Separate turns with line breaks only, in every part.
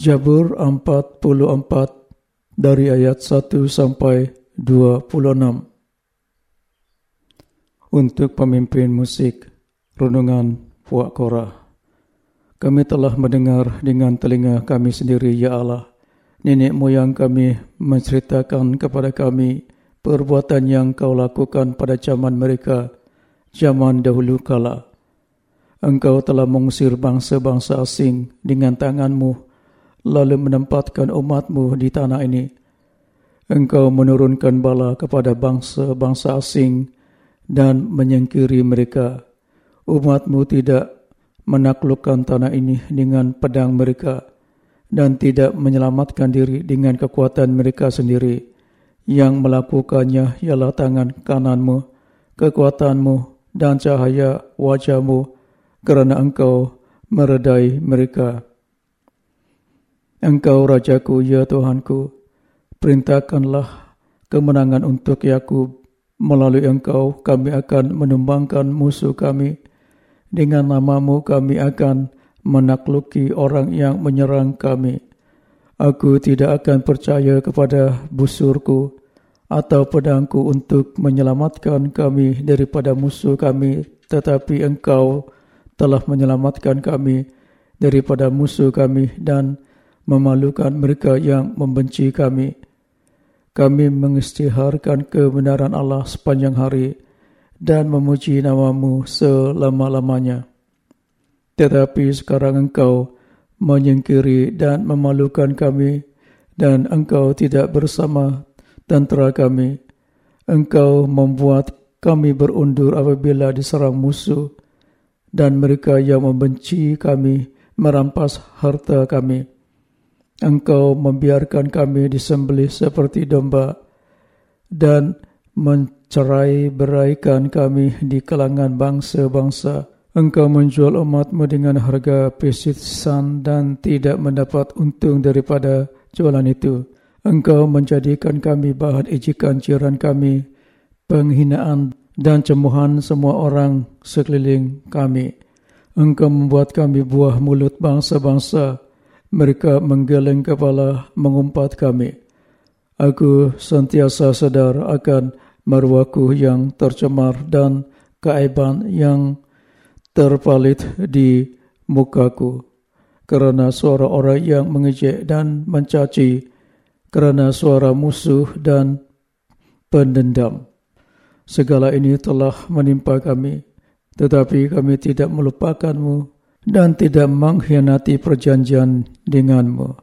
Jabur 44 dari ayat 1 sampai 26 Untuk pemimpin musik Renungan Puak Korah Kami telah mendengar dengan telinga kami sendiri, Ya Allah. Nenek moyang kami menceritakan kepada kami perbuatan yang kau lakukan pada zaman mereka, zaman dahulu kala. Engkau telah mengusir bangsa-bangsa asing dengan tanganmu lalu menempatkan umatmu di tanah ini. Engkau menurunkan bala kepada bangsa-bangsa asing dan menyingkiri mereka. Umatmu tidak menaklukkan tanah ini dengan pedang mereka dan tidak menyelamatkan diri dengan kekuatan mereka sendiri. Yang melakukannya ialah tangan kananmu, kekuatanmu dan cahaya wajahmu kerana engkau meredai mereka. Engkau Rajaku, ya Tuhanku, perintahkanlah kemenangan untuk Yakub. Melalui engkau kami akan menumbangkan musuh kami. Dengan namamu kami akan menakluki orang yang menyerang kami. Aku tidak akan percaya kepada busurku atau pedangku untuk menyelamatkan kami daripada musuh kami. Tetapi engkau telah menyelamatkan kami daripada musuh kami dan memalukan mereka yang membenci kami. Kami mengistiharkan kebenaran Allah sepanjang hari dan memuji namamu selama-lamanya. Tetapi sekarang engkau menyingkiri dan memalukan kami dan engkau tidak bersama tentera kami. Engkau membuat kami berundur apabila diserang musuh dan mereka yang membenci kami merampas harta kami. Engkau membiarkan kami disembelih seperti domba dan mencerai beraikan kami di kalangan bangsa-bangsa. Engkau menjual umatmu dengan harga pesitsan dan tidak mendapat untung daripada jualan itu. Engkau menjadikan kami bahan ejekan jiran kami, penghinaan dan cemuhan semua orang sekeliling kami. Engkau membuat kami buah mulut bangsa-bangsa mereka menggeleng kepala mengumpat kami. Aku sentiasa sedar akan marwaku yang tercemar dan keaiban yang terpalit di mukaku. Kerana suara orang yang mengejek dan mencaci. Kerana suara musuh dan pendendam. Segala ini telah menimpa kami. Tetapi kami tidak melupakanmu dan tidak mengkhianati perjanjian denganmu.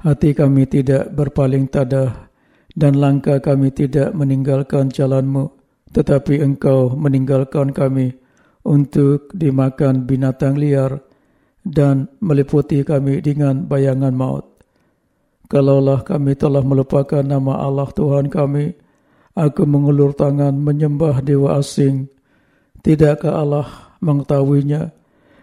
Hati kami tidak berpaling tadah dan langkah kami tidak meninggalkan jalanmu, tetapi engkau meninggalkan kami untuk dimakan binatang liar dan meliputi kami dengan bayangan maut. Kalaulah kami telah melupakan nama Allah Tuhan kami, aku mengulur tangan menyembah dewa asing. Tidakkah Allah mengetahuinya?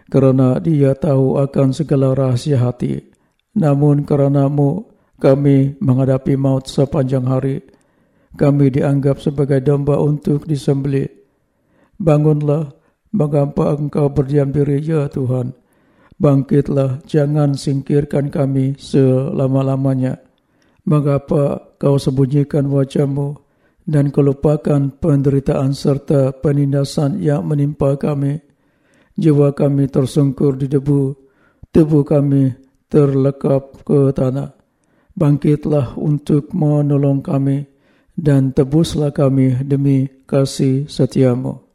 Kerana dia tahu akan segala rahasia hati. Namun keranamu kami menghadapi maut sepanjang hari. Kami dianggap sebagai domba untuk disembelih. Bangunlah, mengapa engkau berdiam diri ya Tuhan. Bangkitlah, jangan singkirkan kami selama-lamanya. Mengapa kau sembunyikan wajahmu dan kelupakan penderitaan serta penindasan yang menimpa kami jiwa kami tersungkur di debu, tubuh kami terlekap ke tanah. Bangkitlah untuk menolong kami dan tebuslah kami demi kasih setiamu.